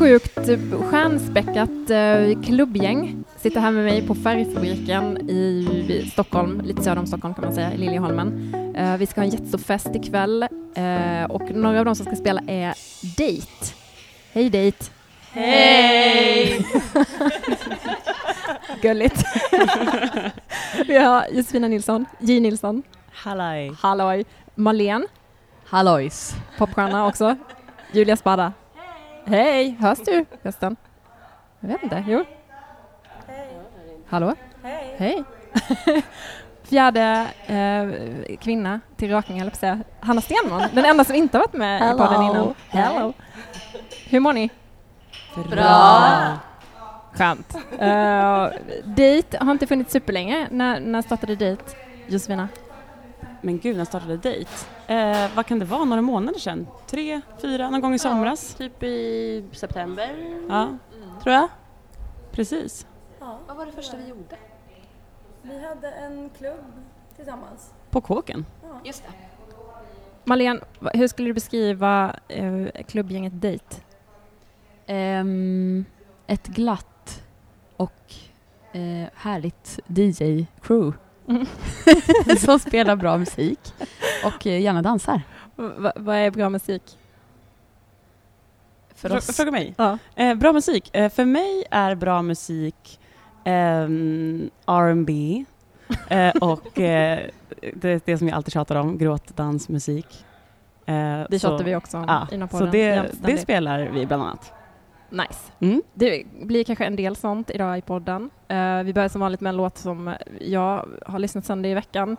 sjukt stjärnspäckat uh, klubbgäng. Sitter här med mig på Färgfabriken i Stockholm, lite söder om Stockholm kan man säga, i Liljeholmen. Uh, vi ska ha en jättestor fest ikväll uh, och några av de som ska spela är Date. Hej Date! Hej! Gulligt. vi har Josefina Nilsson, J Nilsson. Halloj. Halloj. Marlene. Hallojs. Popstjärna också. Julia Spada. Hej! Hörs du förresten? Jag vet inte. Jo. Hej. Hallå? Hej. Hej. Fjärde eh, kvinna till rökning, eller på att säga. Hanna Stenman, den enda som inte har varit med Hello. i podden innan. Hello. Hur mår ni? Bra. Skönt. Uh, date har inte funnits superlänge. När, när startade Date, Josefina? Men gud, när startade dejt? Eh, vad kan det vara, några månader sedan? Tre, fyra, någon gång i somras? Typ i september, Ja, tror jag. precis. Vad var det första vi gjorde? Vi hade en klubb tillsammans. På kåken. Just det. Marlene, hur skulle du beskriva uh, klubbgänget Date? Ehm, ett glatt och eh, härligt DJ-crew Mm. som spelar bra musik och eh, gärna dansar. Va- vad är bra musik? För oss. Fråga mig. Ja. Eh, bra musik. Eh, för mig är bra musik ehm, R&B eh, och eh, det, det som jag alltid tjatar om, gråtdansmusik. Eh, Det så- tjatar vi också om Ja, i så det, det spelar vi bland annat. Nice. Mm. Det blir kanske en del sånt idag i podden. Eh, vi börjar som vanligt med en låt som jag har lyssnat sönder i veckan.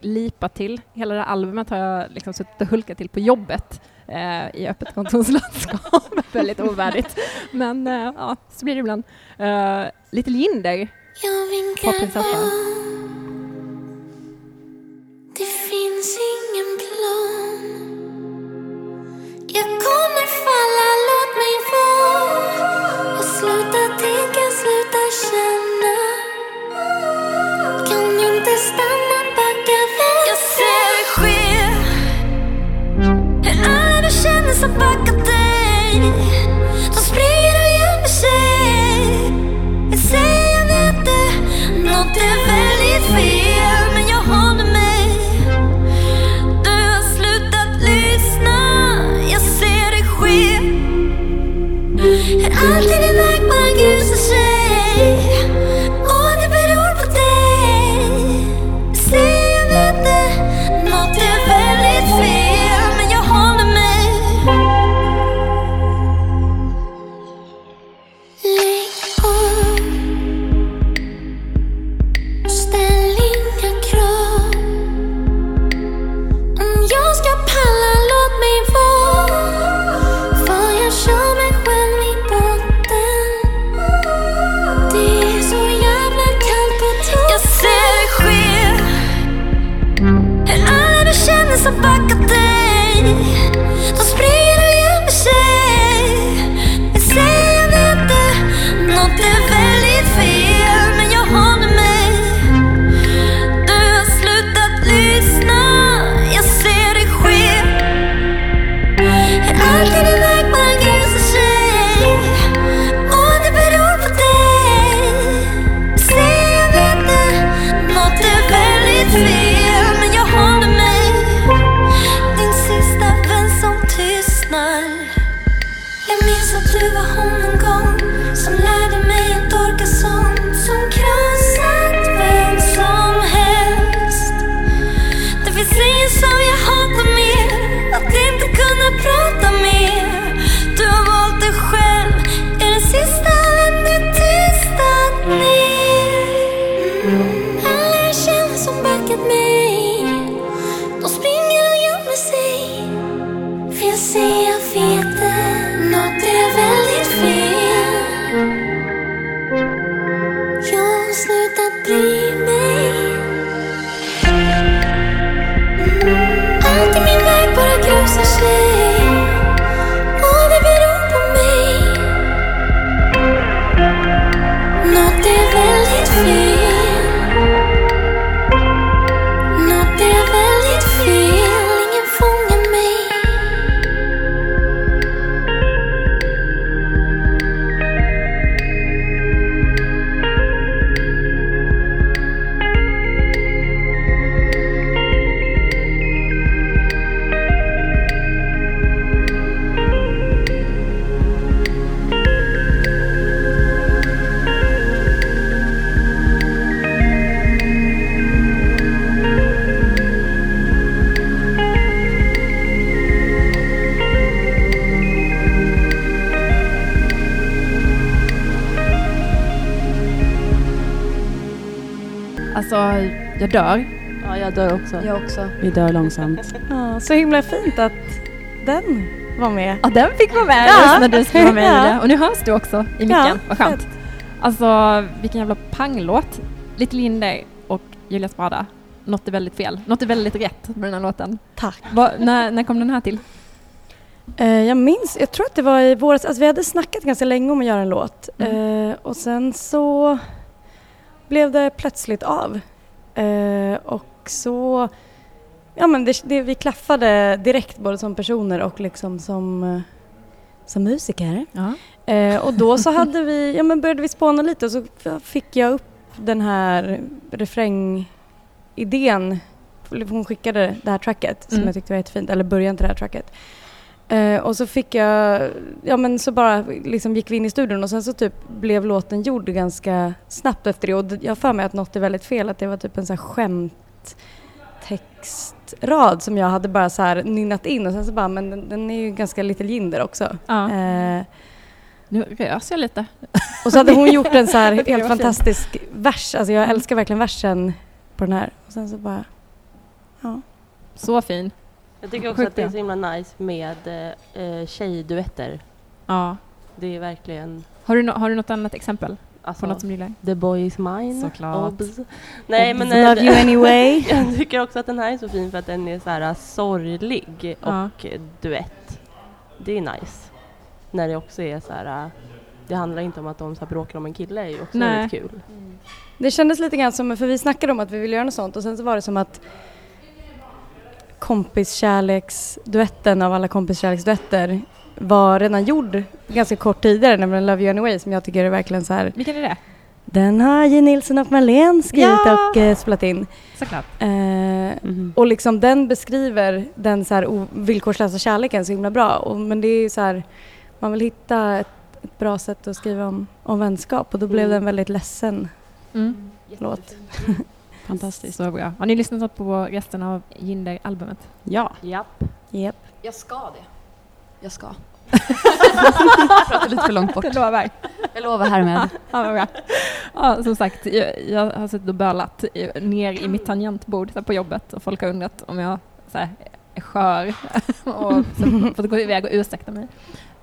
Lipat till. Hela det här albumet har jag liksom suttit och hulkat till på jobbet eh, i öppet kontorslandskap. Väldigt ovärdigt. Men eh, ja, så blir det ibland. Uh, Little Jinder. Jag vinkar Popprinsessa. barn Det finns ingen plan Jag kommer falla, låt mig Och sluta tänka, sluta känna. Kan inte stanna, backa vänta Jag ser det ske. Hur alla du känner som backar dig. Jag dör. Ja, jag dör också. Jag också. Vi dör långsamt. Ja, så himla fint att den var med. Ja, den fick vara med Ja. just när du skulle vara med i Ja. det. Och nu hörs du också i micken. Ja, Vad skönt. Alltså, vilken jävla panglåt. Little Lindy och Julia Spada. Något är väldigt fel. Något är väldigt rätt med den här låten. Tack. Va, när, när kom den här till? Eh, jag minns, jag tror att det var i våras, alltså vi hade snackat ganska länge om att göra en låt Mm. eh, och sen så blev det plötsligt av. Eh, och så, ja men det, det, vi klaffade direkt både som personer och liksom som, eh, som musiker. Ja. Eh, och då så hade vi, ja men började vi spåna lite och så fick jag upp den här refrängidén. Hon skickade det här tracket som Mm. jag tyckte var jättefint, eller början till det här tracket. Eh, och så fick jag, ja men så bara liksom gick vi in i studion och sen så typ blev låten gjord ganska snabbt efter det och jag har för mig att något är väldigt fel, att det var typ en sån här skämttextrad som jag hade bara så här nynnat in och sen så bara, men den, den är ju ganska Little Jinder också. ja. Eh, Nu rörs jag lite. och så hade hon gjort en så här helt fint. fantastisk vers, alltså jag älskar verkligen versen på den här. Och sen så bara, ja. Så fin. Jag tycker också Sjukt att det är så himla nice med eh, tjejduetter. Ja. Det är verkligen Har du, no- har du något annat exempel alltså, på något som du gillar? The boy is mine. Såklart. Obs. Nej men Love eh, you anyway. jag tycker också att den här är så fin för att den är så här äh, sorglig Ja. och duett. Det är nice. När det också är så här det handlar inte om att de så här bråkar om en kille är ju också Nej. väldigt kul. Det kändes lite grann som, för vi snackade om att vi ville göra något sånt och sen så var det som att kompiskärleksduetten av alla kompiskärleksduetter var redan gjord ganska kort tidigare, nämligen Love You Anyway som jag tycker är verkligen så här. Vilken är det? Den har J. Nilsson och Marlene skrivit Ja! och eh, spelat in. Såklart. Eh, Mhm. och liksom den beskriver den så här villkorslösa kärleken så himla bra. Och, men det är ju så här, man vill hitta ett, ett bra sätt att skriva om, om vänskap och då blev Mm. det en väldigt ledsen Mm. låt. Fantastiskt. Så bra. Har ni lyssnat på resten av Jinder-albumet? Ja. Japp. Yep. Jag ska det. Jag ska. Jag pratar lite för långt bort. Jag lovar. Jag lovar härmed. Ja. Ja, som sagt, jag, jag har suttit och bölat ner i mitt tangentbord här, på jobbet och folk har undrat om jag så här, är skör och så fått gå iväg och ursäkta mig.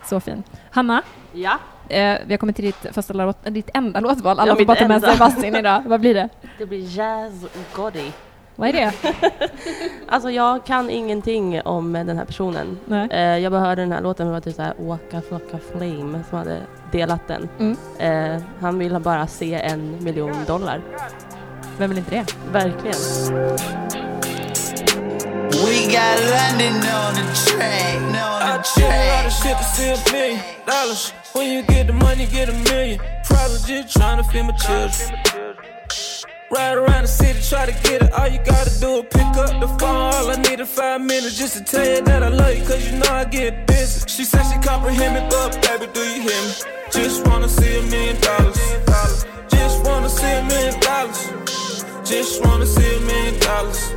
Så fin. Hanna, Ja. Eh, vi har kommit till ditt första låt, ditt enda låtval. Alla Ja, får bara ta med sig varsin idag. Vad blir det? Det blir Jazz Gotti. Vad är det? Alltså jag kan ingenting om eh, den här personen. Nej. Eh, jag bara hörde den här låten det var typ såhär Waka Flocka Flame som hade delat den. Mm. Eh, han ville bara se en miljon dollar. Vem vill inte det? Verkligen. We got London on the track. On I the did a lot of track. When you get the money, get a million. Probably just trying to feed my children. Ride around the city, try to get it. All you gotta do is pick up the phone. All I need is five minutes just to tell you that I love you, cause you know I get busy. She said she comprehend me, but baby, do you hear me? Just wanna see a million dollars. Just wanna see a million dollars. Just wanna see a million dollars.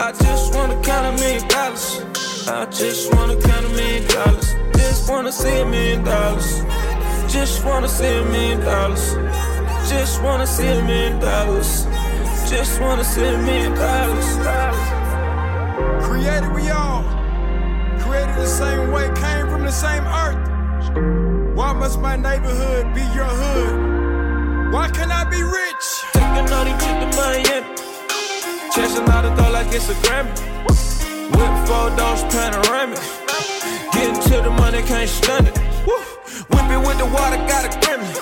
I just wanna count a million dollars. I just wanna count a million dollars. Just wanna see a million dollars. Just wanna see a million dollars. Just wanna see a million dollars. Just wanna see a million dollars. Created we all, created the same way, came from the same earth. Why must my neighborhood be your hood? Why can't I be rich? Take a naughty trip to Miami. Chasing out the door like it's a Grammy. Whip four doors panoramic. Getting to the money, can't stun it. Woo. It with the water, got a gremlin.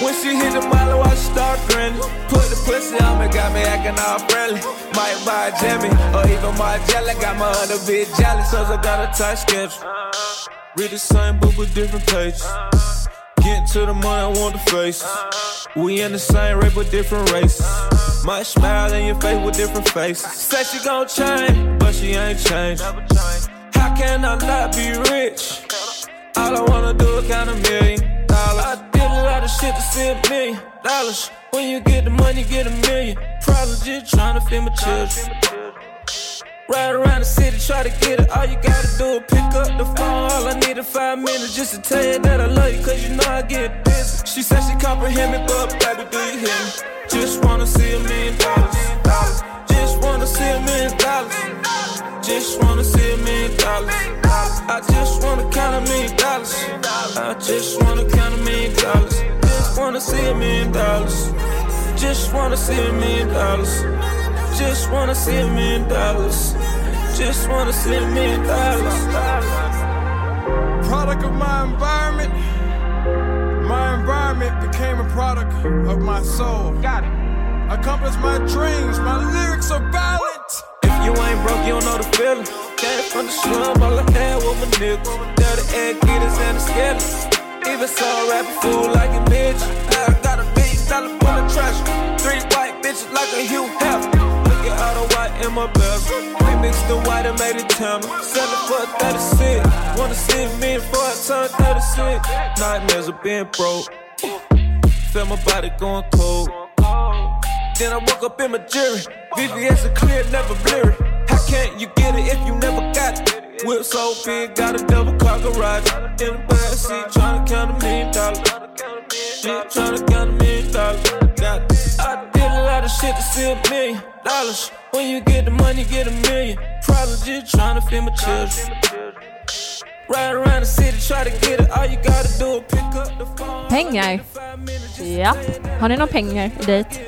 When she hit the mile, I start grinning. Put the pussy on me, got me acting all friendly. Might buy a Jimmy or even my jelly. Got my other bitch jealous, so I got a tight schedule. Read the same book with different pages. Getting to the money, I want the face. We in the same race with different races. Might smile in your face with different faces. Say she gon' change, but she ain't changed. How can I not be rich? All I wanna do is count a million dollars. I did a lot of shit to see a million dollars. When you get the money, get a million. Probably just trying to feed my children. Ride around the city, try to get it. All you gotta do is pick up the phone. All I need is five minutes just to tell you that I love you, cause you know I get busy. She said she comprehend me, but baby, do you hear me? Just wanna see a million dollars. Just wanna see a million dollars. Just wanna see a million dollars. I just wanna count a million dollars. I just wanna count a million dollars. Just wanna see a million dollars. Just wanna see a million dollars. Just wanna see a million dollars. Just wanna see a million dollars. Product of my environment. My environment became a product of my soul. Got it. Accomplished my dreams. My lyrics are violent. You ain't broke, you don't know the feeling. Came from the slum, all I had was my niggas. Dirty egg getters and the skeletons. Even saw a rapping fool like a bitch. I got a big dollar full of trash. Three white bitches like a Hugh Hefner. Look at all the white in my belt. We mixed the white and made it tanner. Sell it for 36. Wanna see me for a turn 36. Nightmares of being broke. Feel my body going cold. Then I woke up in my jury. VVS is clear, never blurry. How can't you get it if you never got it? Whip so big, got a double car garage. In the backseat, tryna count a million dollars. Shit, tryna count a million dollars. Got it. I did a lot of shit to see a million dollars. When you get the money, get a million. Probably just tryna feed my children. Ride around the city, try to get it. All you gotta do is pick up the phone. Pengar. Ja. Har ni några pengar i dejt?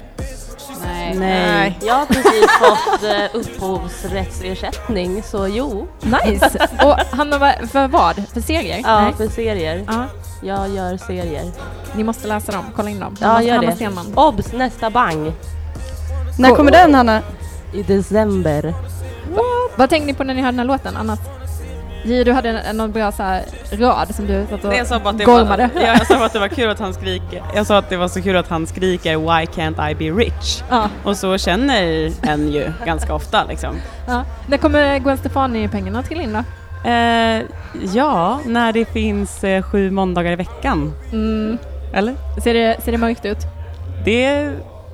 Nej. Nej. Jag har precis fått eh, upphovsrättsersättning, så jo. Nice! Och Hanna, vad- för vad? För serier? Ja, Nej. för serier. Ja. Jag gör serier. Ni måste läsa dem, kolla in dem. Ja, Hanna- gör Hanna det. Stenman. Obs! Nästa bang! När kommer den Hanna? I december. Vad tänkte ni på när ni hörde den här låten annars? Du hade en, någon bra så här, rad som du satt och Nej, jag sa bara att det var, gormade. ja, jag sa att det var kul att han skriker. Jag sa att det var så kul att han skriker Why can't I be rich? Ja. Och så känner en ju ganska ofta liksom. Ja. När kommer Gwen Stefani-pengarna till in då? Eh, ja, när det finns eh, sju måndagar i veckan. Mm. Eller? Ser, det, ser det mörkt ut? Det,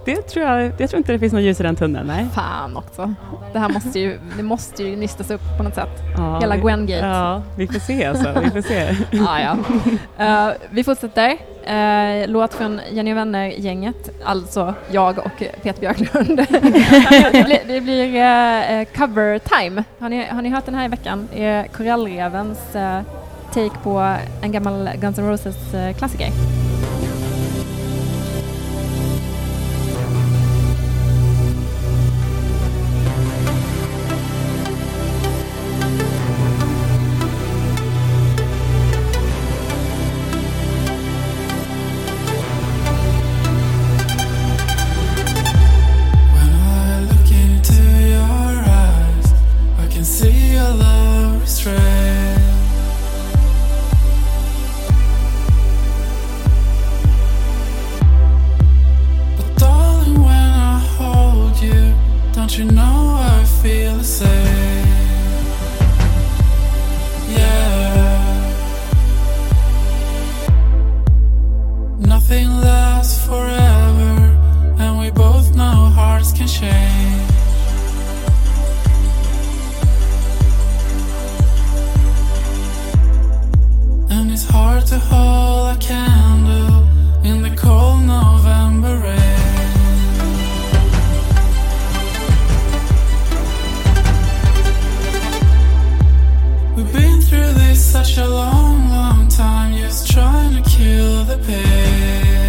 det tror jag, jag tror inte det finns något ljus i den tunneln, nej. Fan också. Det här måste ju, det måste ju nystas upp på något sätt. Ja, Hela Gwen-gate. Ja, vi får se alltså. Vi får se. Ah, ja. Eh, vi fortsätter. Uh, låt från Jenny Vänner-gänget, alltså jag och Peter Björklund. det blir, det blir eh, cover time. Har ni, har ni hört den här i veckan? Det är Korallrevens take på en gammal Guns N' Roses-klassiker. We've been through this such a long, long time, just trying to kill the pain.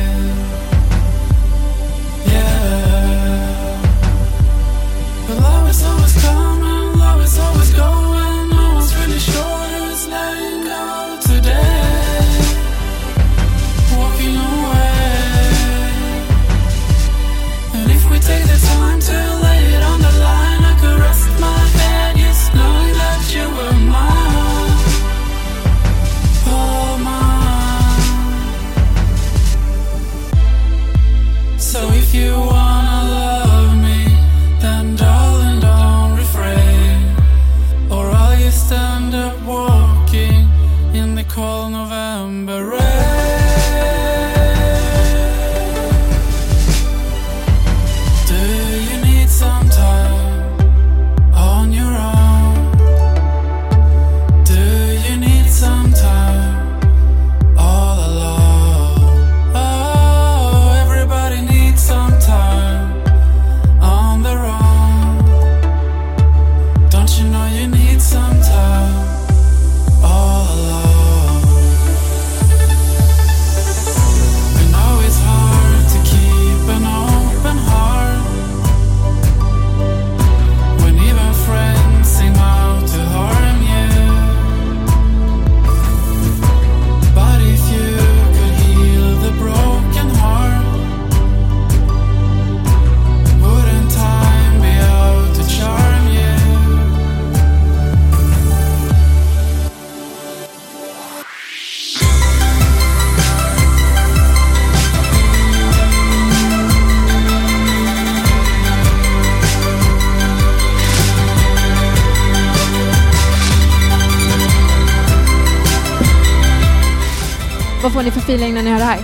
Feeling när ni hör det här?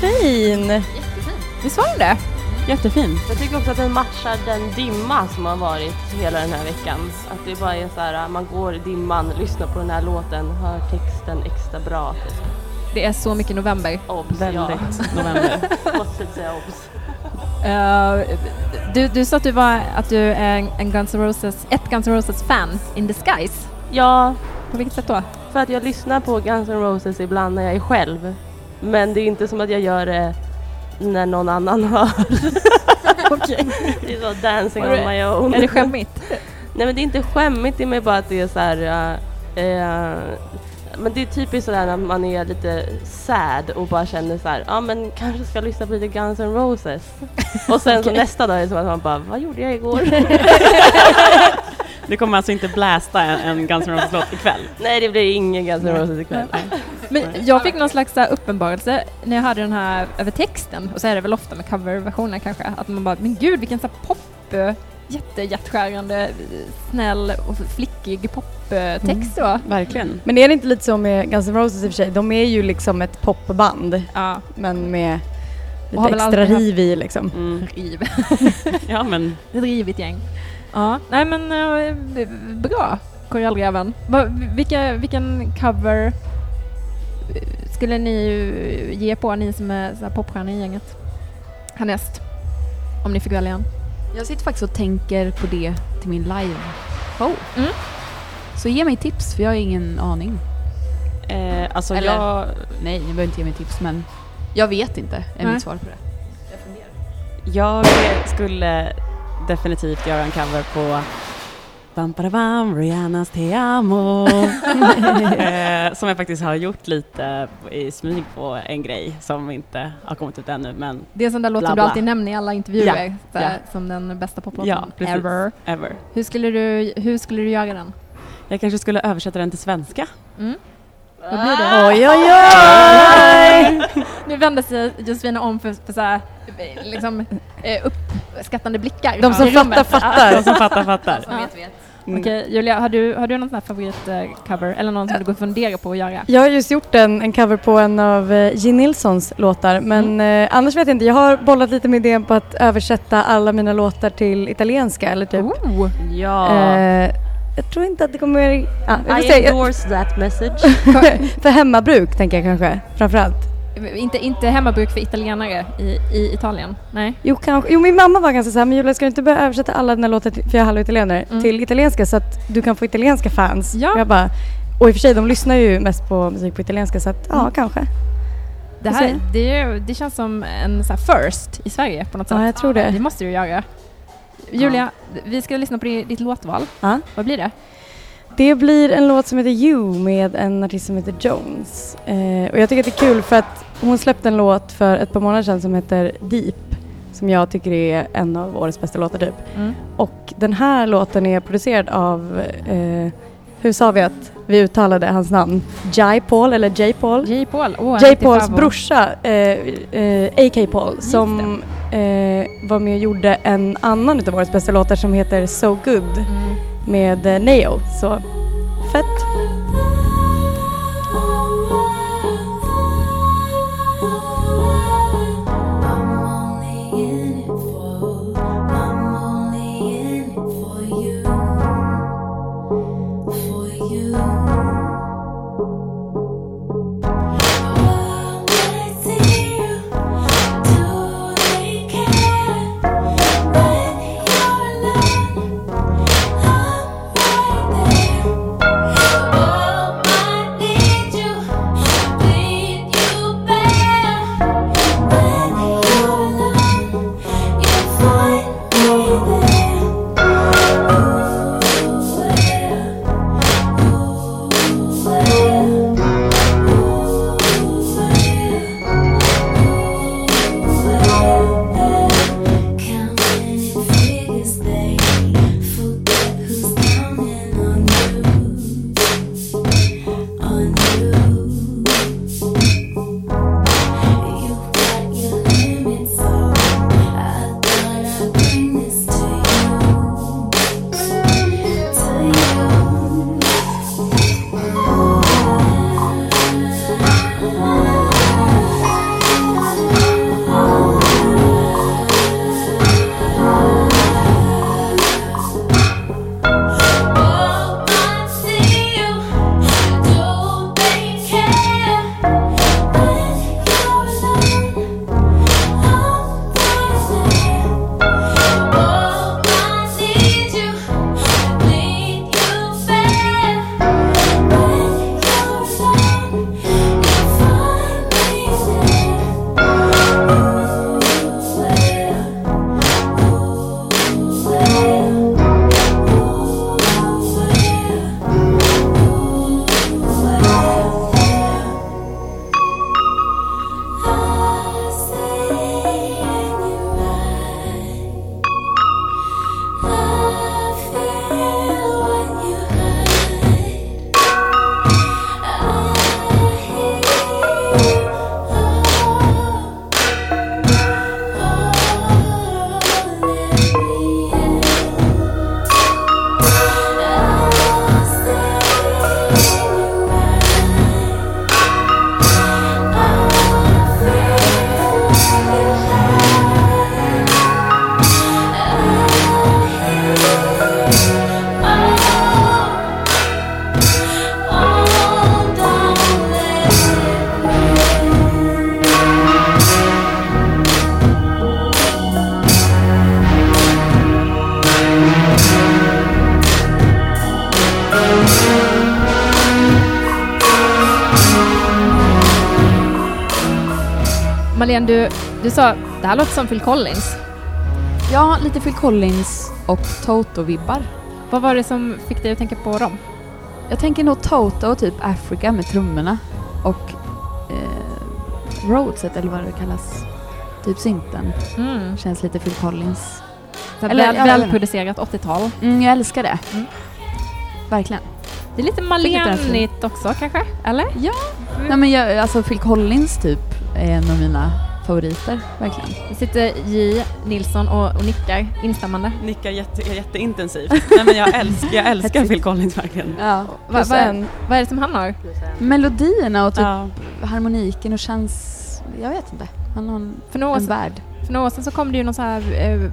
Fin! Visst var den det? Jättefin. Jag tycker också att den matchar den dimma som har varit hela den här veckan. Att det bara är så här, man går i dimman, lyssnar på den här låten, hör texten extra bra. Typ. Det är så mycket november. Obs, Väldigt ja. november. Måste säga obs. Eh, du, du sa att du, var, att du är en- en Guns N' Roses, ett Guns N' Roses-fan in disguise. Ja, På vilket sätt då? För att jag lyssnar på Guns N' Roses ibland när jag är själv. Men det är inte som att jag gör det när någon annan hör. Okej. Det är så dancing on my own. Är det skämmigt? Nej men det är inte skämmigt, det är mer bara att det är så här. eh, eh, men det är typiskt sådär när man är lite sad och bara känner så här, ja men kanske ska lyssna på lite Guns N' Roses. Och sen så Okej. nästa dag är det som att man bara, vad gjorde jag igår? Du kommer alltså inte blästa en, en Guns N' Roses-låt ikväll? Nej det blir ingen Guns N' Roses ikväll. Men jag fick någon slags här uppenbarelse när jag hörde den här över texten, och så är det väl ofta med coverversioner kanske, att man bara, men gud vilken så pop, eh, jättehjärtskärande, eh, snäll och flickig poptext då. Verkligen. Men är det inte lite så med Guns N' Roses i och för sig? De är ju liksom ett popband Ja, men med lite extra riv i liksom. Mm. riv. Ja men Ett rivigt gäng. Ja, nej men eh, bra, Korallräven. Va, vilka, vilken cover eh, skulle ni ge på, ni som är popstjärnor i gänget? Härnäst? Om ni fick välja en. Jag sitter faktiskt och tänker på det till min live-show. Mm. Så ge mig tips, för jag har ingen aning. eh, alltså Eller- jag, Nej, ni behöver inte ge mig tips, men jag vet inte, är Nej. mitt svar på det. jag skulle definitivt göra en cover på Bam, bam, Rihannas Te Amo. eh, som jag faktiskt har gjort lite i smyg på en grej som inte har kommit ut ännu men Det är en sån där låt som du alltid nämner i alla intervjuer, Ja, ja. som den bästa poplåten Ja, precis. ever. ever. Hur skulle, du, hur skulle du göra den? Jag kanske skulle översätta den till svenska. Mm. Vad blir det? Oj oj oj! Nu vänder sig Josefina om för, för så här, liksom, eh, uppskattande blickar. De som fattar fattar. De som fattar fattar. Ja. vet, vet. Mm. Okej, Julia, har du, har du någon sån här favoritcover eller någon som du går och funderar på att göra? Jag har just gjort en, en cover på en av eh, Gene Nilssons låtar men eh, annars vet jag inte. Jag har bollat lite med idén på att översätta alla mina låtar till italienska eller typ. Oh. Ja. Eh, jag tror inte att det kommer... Får I endorse that message. för hemmabruk tänker jag kanske framförallt. Inte, inte hemmabruk för italienare i, i Italien? Nej. Jo, kanske. jo min mamma var ganska såhär, men Julia ska du inte börja översätta alla dina låtar, för jag är halvitalienare, Mm. till italienska så att du kan få italienska fans. Ja. Och Jag bara, och i och för sig de lyssnar ju mest på musik på italienska så att ja, Mm. kanske. Det, här, det, är, det känns som en så first i Sverige på något sätt. Ja, jag tror det. Det måste du göra. Julia, vi ska lyssna på di- ditt låtval. Ja. Vad blir det? Det blir en låt som heter You med en artist som heter Jones. Eh, och jag tycker att det är kul för att hon släppte en låt för ett par månader sedan som heter Deep. Som jag tycker är en av årets bästa låtar typ. Mm. Och den här låten är producerad av, eh, hur sa vi att vi uttalade hans namn? Jai Paul eller J Paul? J. Paul. Oh, en J. riktig Pauls favorit. brorsa, eh, eh, A.K. Paul, som eh, var med och gjorde en annan utav årets bästa låtar som heter So Good Mm med eh, Neo. Så fett! Marlene, du, du sa det här låter som Phil Collins. Ja, lite Phil Collins och Toto-vibbar. Vad var det som fick dig att tänka på dem? Jag tänker nog Toto och typ Africa med trummorna och eh, Rhodeset eller vad det kallas. Typ synten. Mm. Känns lite Phil Collins. Så Eller, väl, välproducerat 80-tal. Mm, jag älskar det. Mm. Verkligen. Det är lite. Malenigt också kanske? Eller? Ja. Nej, men jag, alltså Phil Collins typ är en av mina favoriter, verkligen. Det sitter J. Nilsson och, och nickar instämmande. Nickar jätte, jätteintensivt. Nej men jag älskar, jag älskar Phil Collins verkligen. Ja. Va, Plus va, en. vad är det som han har? Melodierna och typ Ja. harmoniken och känns... Jag vet inte. Han har en, För några, en värld. för några år sedan så kom det ju någon så här eh,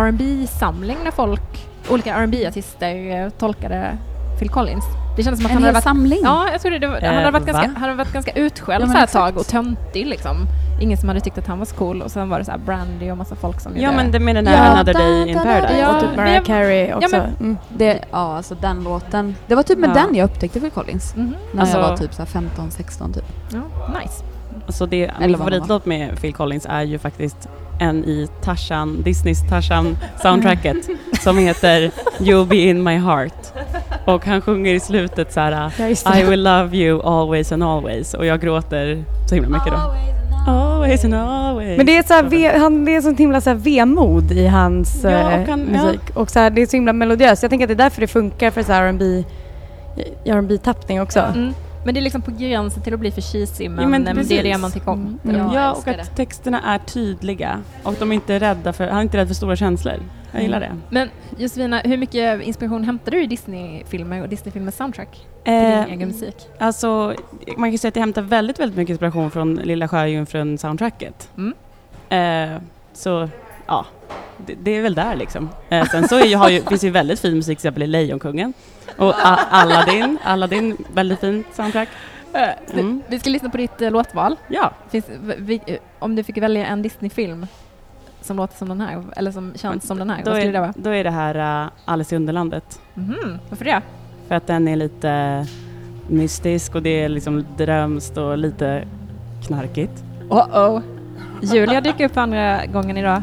rb samling där folk, olika rb artister eh, tolkade Phil Collins. Det kändes som att En han hade varit samling. Ja, jag tror det. det var, han, Eh, hade varit va? ganska, han hade varit ganska utskälld Ja, så här ett tag och töntig liksom. Ingen som hade tyckt att han var så cool och sen var det så här Brandy och massa folk som Ja men det med den där Ja, Another da, Day in da, Paradise. Ja, och typ Mariah jag- Carey också. men- mm. Det, ja, alltså den låten. Det var typ med Ja. den jag upptäckte Phil Collins. Mhm. När Alltså- jag var typ så här 15-16 typ. Ja, nice. Så det, min favoritlåt med Phil Collins är ju faktiskt en i Tarzan, Disneys Tarzan soundtracket som heter You'll be in my heart. Och han sjunger i slutet så här Ja. I will love you always and always och jag gråter så himla mycket då. Men det är så här, han, det är sånt himla så här vemod i hans Ja, eh, och han- ja. musik. Och så här, det är så himla melodiöst. Jag tänker att det är därför det funkar för R&B tappning också. Mm. Men det är liksom på gränsen till att bli för cheesy men, Ja, men det är det man tycker om. Mm. Ja, och att det. texterna är tydliga och de är inte rädda för, han är inte rädd för stora känslor. Jag gillar det. Men Josefina, hur mycket inspiration hämtar du i Disney-filmer och Disney-filmers soundtrack till Eh, din egen musik? Alltså, man kan säga att jag hämtar väldigt, väldigt mycket inspiration från Lilla Sjöjungfrun-soundtracket. Mm. Eh, så, ja, det, det är väl där liksom. Eh, sen så är, ju- har ju, finns ju väldigt fin musik, till exempel i Lejonkungen. Och A- Aladdin, Aladdin, väldigt fint soundtrack. Mm. Vi ska lyssna på ditt eh, låtval. Ja, Finns, vi, eh, om du fick välja en Disney-film som låter som den här, eller som känns som den här, då vad skulle det är, vara? då är det här uh, Alice i Underlandet. Mhm, Varför det? För att den är lite mystisk och det är liksom drömskt och lite knarkigt. Oh-oh. Julia dyker upp andra gången idag.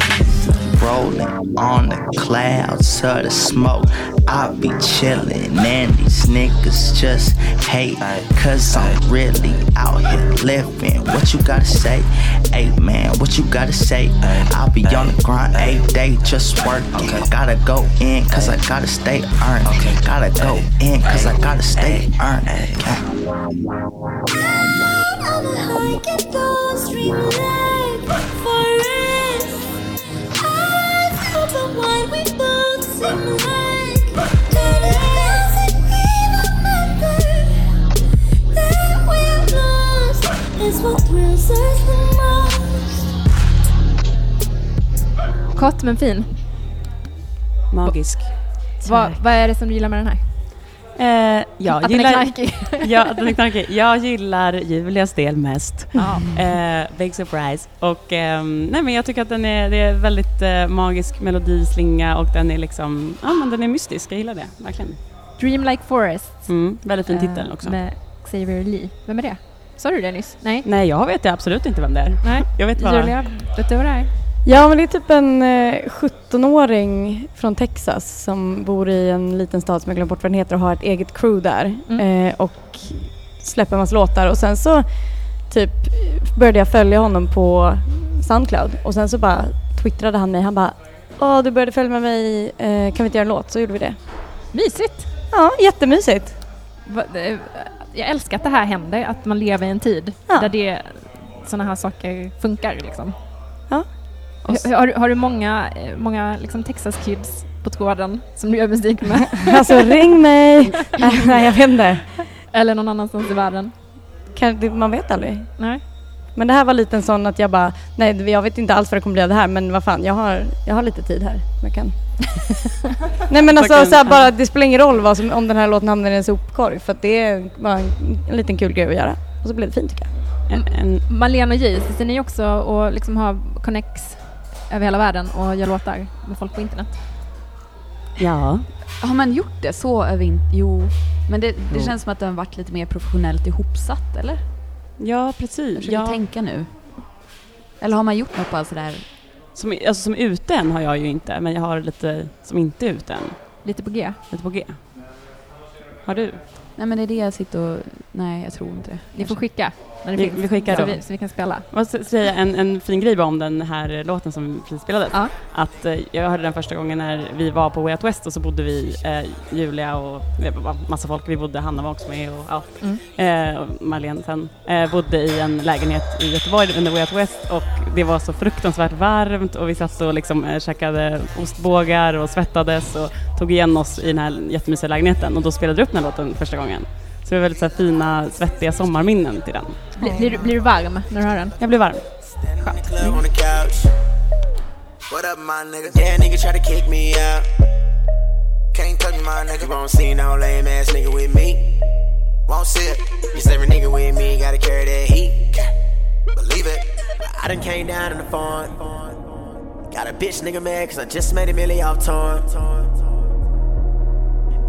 Rolling on the clouds of the smoke. I be chillin', and these niggas just hate. Cause I'm really out here living. What you gotta say? Hey man, what you gotta say? I be on the grind every day, just working. Gotta go in, cause I gotta stay earned. Gotta go in, cause I gotta stay earned. Kort men fin. Magisk. Vad, vad är det som du gillar med den här? Eh, jag gillar, ja. Jag gillar Julias del mest. Eh, big surprise. Och ehm, nej men jag tycker att den är, det är väldigt eh, magisk melodislinga och den är liksom, ja men den är mystisk. Jag gillar det, verkligen. Dream Like Forest. Mm, väldigt fin eh, titel också. Med Xavier Lee. Vem är det? Sa du det nyss? Nej? Nej, jag vet absolut inte vem det är. Nej. Jag vet bara... Julia, vet du vad det är? Ja, men det är typ en eh, 17-åring från Texas som bor i en liten stad som jag glömt bort vad den heter och har ett eget crew där. Mm. Eh, och släpper en massa låtar och sen så typ började jag följa honom på Soundcloud och sen så bara twittrade han mig. Han bara Åh, du började följa med mig, eh, kan vi inte göra en låt? Så gjorde vi det. Mysigt! Ja, jättemysigt. Va- eh, Jag älskar att det här händer, att man lever i en tid Ja. där det, såna här saker funkar. Liksom. Har, har, du- har du många, eh, många liksom Texas kids på tråden som du gör musik med? Alltså ring mig! Nej, jag vet inte. Eller någon annanstans i världen? Kan, det, man vet aldrig. Nej. Men det här var lite en sån att jag bara, nej jag vet inte alls vad det kommer bli av det här men vad fan jag har, jag har lite tid här. Jag kan. nej men alltså så bara, det spelar ingen roll vad som, om den här låten hamnar i en sopkorg för att det är bara en, en liten kul grej att göra. Och så blev det fint tycker jag. En, en, Malena och J, sitter ni också och liksom har connects över hela världen och gör låtar med folk på internet? ja. Har man gjort det så över in... Jo. Men det, det Jo. känns som att det har varit lite mer professionellt ihopsatt, eller? ja, Jag precis. försöker Ja. tänka nu. Eller har man gjort något bara sådär? Som, alltså, som ute än har jag ju inte, men jag har lite som inte är ute än. Lite på G? Lite på G. Har du? Nej men det är det jag sitter och... Nej, jag tror inte det. Ni får skicka när det Vi- finns. vi skickar så, vi, så vi kan spela. Jag måste säga en, en fin grej bara om den här låten som precis spelades. Ja. Att eh, jag hörde den första gången när vi var på Way Out West och så bodde vi, eh, Julia och massa folk, vi bodde, Hanna var också med och allt. Mm. Eh, och Marlene sen, eh, bodde i en lägenhet i Göteborg under Way Out West och det var så fruktansvärt varmt och vi satt och liksom eh, käkade ostbågar och svettades och tog igen oss i den här jättemysiga lägenheten och då spelade du upp den här låten första gången. Så det var väldigt så här, fina, svettiga sommarminnen till den. Blir, blir, du- blir du varm när du hör den? Jag blev varm. Club on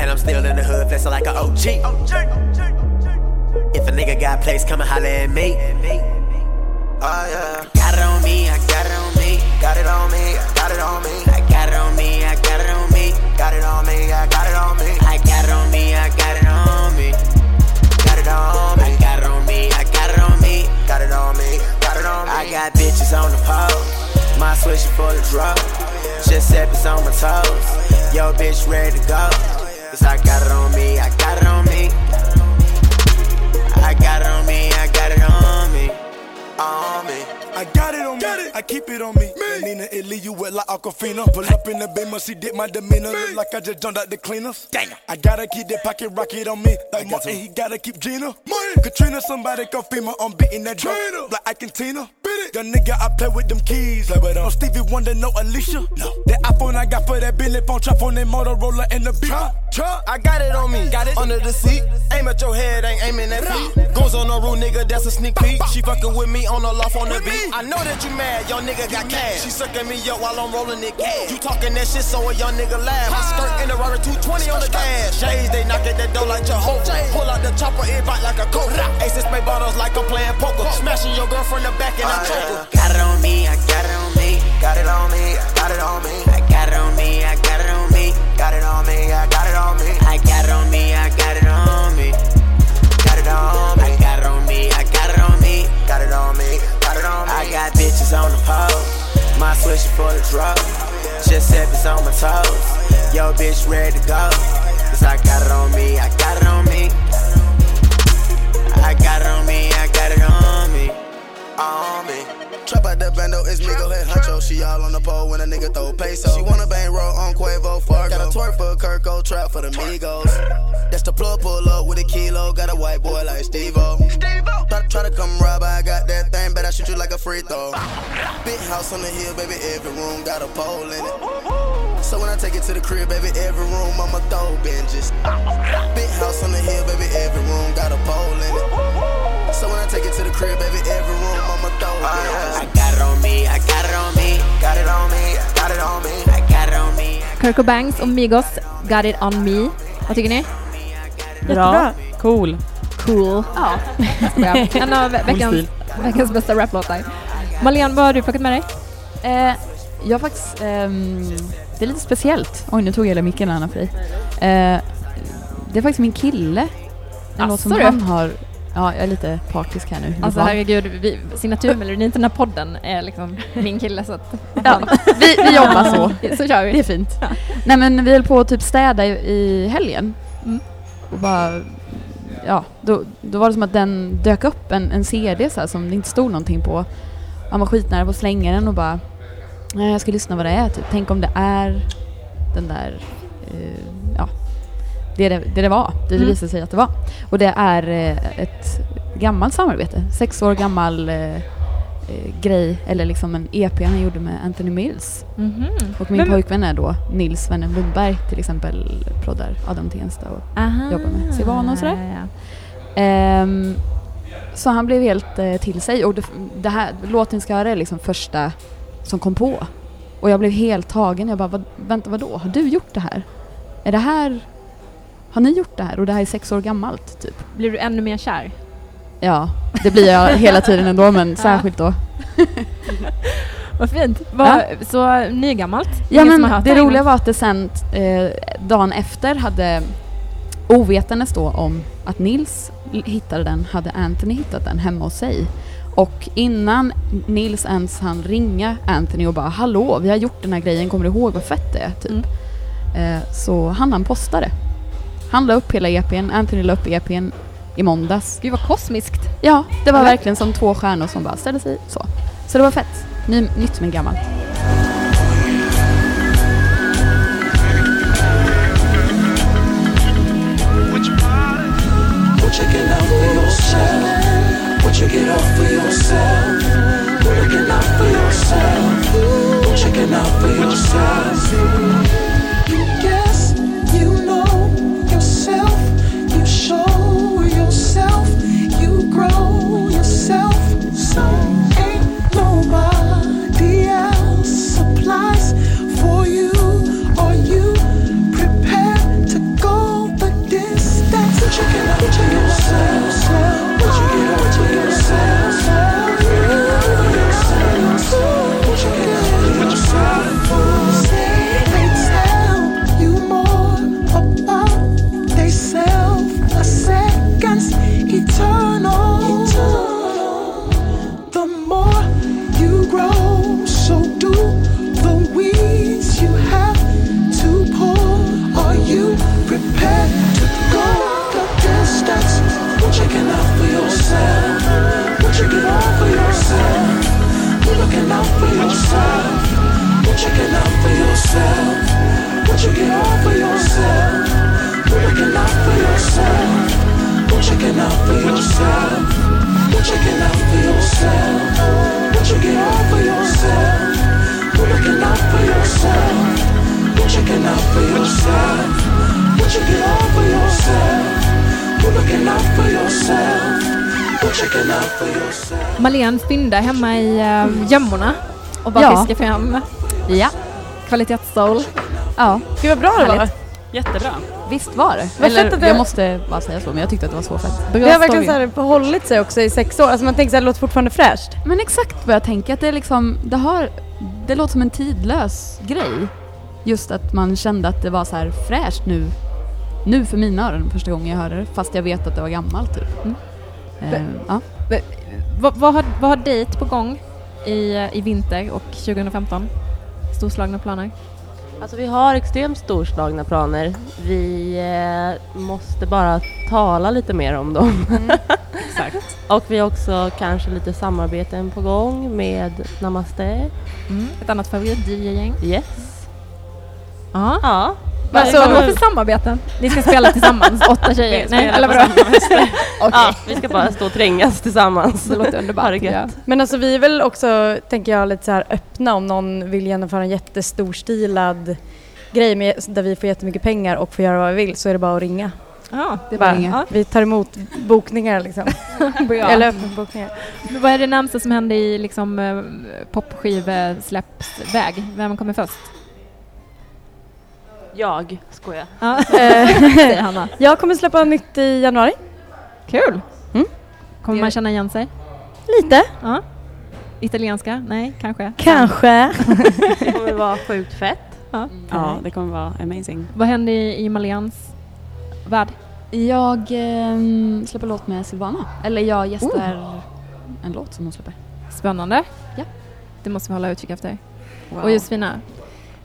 And I'm still in the hood flexing like an OG. If a nigga got place, come and holler at me. Oh yeah. Got it on me, I got it on me. Got it on me, I got it on me. I got it on me, I got it on me. Got it on me, I got it on me. I got it on me, I got it on me. Got it on me. I got it on me, I got it on me. Got it on me, got it on me. I got bitches on the pole. My switch full of drugs. Just stepping on my toes. Yo, bitch ready to go. Cause I got it on me, I got it on me. I keep it on me. me. Nina, it leave you wet like Aquafina. Pull up in the beamer, she did my demeanor. Look like I just jumped out the cleaners. Dang. I gotta keep that pocket rocket on me. Like Martin, he gotta keep Gina. Money. Katrina, somebody come FEMA. I'm beating that drum. Like I can Tina. Young nigga, I play with them keys. Play with them. No Stevie Wonder, no Alicia. No. That iPhone I got for that Billy phone, trap on that Motorola and the beat. Trap. I got it on me, got it under the seat. Aim at your head, ain't aiming at feet. Goes on the roof, nigga, that's a sneak peek. She fucking with me on the loft on the beat. I know that you mad, your nigga got cash. She sucking me up while I'm rolling it cash. You talking that shit, so a young nigga laugh. My skirt in the Rari 220 on the dash. Shades, they knock at that door like Jehovah. Pull out the chopper, it bite like a cobra. Aces make bottles like I'm playing poker. Smashing your girl from the back and I choke her. Got it on me, I got it on me. Got it on me, I got it on me. I got it on me, I got it on me. Got it on me, I got it on me. I got it on me, I got it on me. Got it on me. I got it on me, I got it on me. Got it on me, I got bitches on the pole. My switch full of drugs. Just stepping on my toes. Yo, bitch ready to go. Cause I got it on me, I got it on me. I got it on me, I got it on me. On me. Trap out the bando, it's Migo head huncho. She all on the pole when a nigga throw peso. She wanna bang roll on Quavo Fargo. Got a twerk for Kirko, trap for the Migos. That's the plug pull up with a kilo. Got a white boy like Steve-O. Try, try to come rob, I got that thing, but I shoot you like a free throw. Big house on the hill, baby, every room got a pole in it. So when I take it to the crib, baby, every room I'ma throw binges. Big house on the hill, baby, every room got a pole in it. So when I take it to the crib, baby, every room I'ma throw binges. I got it on me, I got it on me. Got it on me, I got it on me. I got it on me. Kirko Banks och Migos, Got It On Me. Vad tycker ni? Bra. Cool. Cool. Ja, jag skojar. En av veckans, stil. Veckans bästa raplåtar. Malene, vad har du plockat med dig? Eh, jag har faktiskt... ehm, det är lite speciellt. Oj, nu tog jag hela micken Anna för dig. Eh, det är faktiskt min kille. En låt som Asså, du? han har... Ja, jag är lite partisk här nu. Alltså herregud, vi, signaturmelodin till den här podden är liksom min kille så att... Ja, vi, vi jobbar så. Så kör vi. Det är fint. Nej men vi höll på att typ städa i, i helgen. Mm. Och bara... Ja, då, då var det som att den dök upp, en, en CD så här, som det inte stod någonting på. Han var skitnära på att slänga den och bara... Nej, jag ska lyssna vad det är. Typ. Tänk om det är den där... eh, ja, det det, det det var. Det Mm. visade sig att det var. Och det är eh, ett gammalt samarbete. Sex år gammal eh, grej, eller liksom en EP han gjorde med Anthony Mills. Mhm. Och min Men- pojkvän är då Nils Svennem Lundberg till exempel, proddar Adam Tensta och Aha. jobbar med Silvana och sådär. Ja, ja. Ehm, så han blev helt eh, till sig och det, det här, låten ska höra är liksom första som kom på. Och jag blev helt tagen. Jag bara, vad, vänta vadå? Har du gjort det här? Är det här... Har ni gjort det här? Och det här är sex år gammalt, typ. Blir du ännu mer kär? Ja, det blir jag hela tiden ändå, men särskilt då. Vad fint. Vad, Så nygammalt? Ja, men det roliga var att det sen eh, dagen efter hade ovetandes då om att Nils hittade den, hade Anthony hittat den hemma hos sig. Och innan Nils ens hann ringa Anthony och bara ”Hallå, vi har gjort den här grejen, kommer du ihåg vad fett det är?” typ. Eh, så hann han posta det. Han la upp hela EPn, Anthony la upp EPn i måndags. Gud vad kosmiskt. Ja, det var Eller? verkligen som två stjärnor som bara ställde sig så. Så det var fett. Ny, nytt men gammalt. What you get out for yourself? What you get off for yourself? Get out for yourself? Malene Fynda hemma i uh, gömmorna och bara Ja. fiskar fram Ja. kvalitetssoul. Ja. Gud vad bra det var. Jättebra. Visst var det. Vad Eller, det- Jag måste bara säga så, men jag tyckte att det var så fett. Det har verkligen så här hållit sig också i sex år. Alltså man tänker så här, det låter fortfarande fräscht. Men exakt vad jag tänker, att det är liksom, det har, det låter som en tidlös grej. Just att man kände att det var så här fräscht nu, nu för mina öron första gången jag hörde det, fast jag vet att det var gammalt typ. Eh, ja. Vad, vad, har, vad har dejt på gång i, i vinter och 2015? Storslagna planer? Alltså vi har extremt storslagna planer. Vi eh, måste bara tala lite mer om dem. Exakt. Och vi har också kanske lite samarbeten på gång med Namaste. Mm. Ett annat favorit-DJ-gäng? Yes. Ja. Alltså, vad för samarbeten? Ni ska spela tillsammans, åtta tjejer? Vi Nej, eller vadå? Okej. Ja, vi ska bara stå och trängas tillsammans. Det låter underbart. Jag. Men alltså vi är väl också, tänker jag, lite så här öppna om någon vill genomföra en jättestorstilad grej med, där vi får jättemycket pengar och får göra vad vi vill så är det bara att ringa. Ja, Det är bara, ringa. Vi tar emot bokningar liksom. Eller öppna bokningar. Men Vad är det närmsta som händer i liksom, eh, popskivsläppsväg? Vem kommer först? Jag skojar. Ja. Eh, Hanna. jag kommer släppa nytt i januari. Kul! Mm. Kommer man känna igen sig? Lite. Ja. Italienska? Nej, kanske? Kanske. Det kommer vara sjukt fett. Ja. Ja, det kommer vara amazing. Vad händer i, i Maleens värld? Jag ehm, släpper låt med Silvana. Eller jag gästar en låt som hon släpper. Spännande. Ja. Det måste vi hålla utkik efter. Wow. Och Josefina?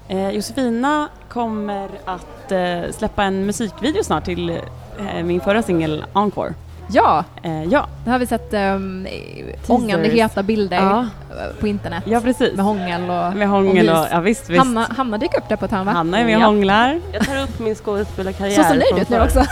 Eh, Josefina kommer att eh, släppa en musikvideo snart till eh, min förra singel Encore. Ja, Eh, ja, det har vi sett um, ångande heta bilder Ja. på internet. ja, precis. Med hångel och Med hångel och, vis. ja visst, visst. Hanna, Hanna dyker upp där på ett hörn va? Hanna är med och Ja. hånglar. Jag tar upp min skådespelarkarriär. Så så nöjd ut nu också.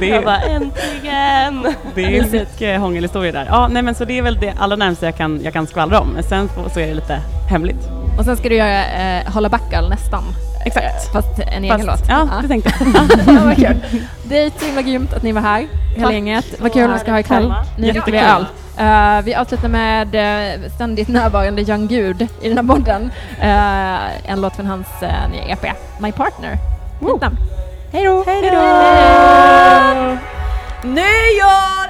Det Jag är, bara äntligen! det är mycket hångelhistorier där. Ja, nej men så det är väl det allra närmaste jag kan, jag kan skvallra om. Men sen så, så är det lite hemligt. Och sen ska du göra eh, Hålla backar nästan. Exakt. Eh, Fast en egen Fast, låt. ja, det tänkte jag. ja, vad kul. Det är så himla grymt att ni var här, hela gänget. Vad kul vi ska ha ikväll. Ni dricker öl. Uh, vi avslutar med uh, ständigt närvarande Young Gud i den här podden. Uh, en låt från hans uh, nya EP, My Partner. Fint namn. Hej då! Hej då! Nyår!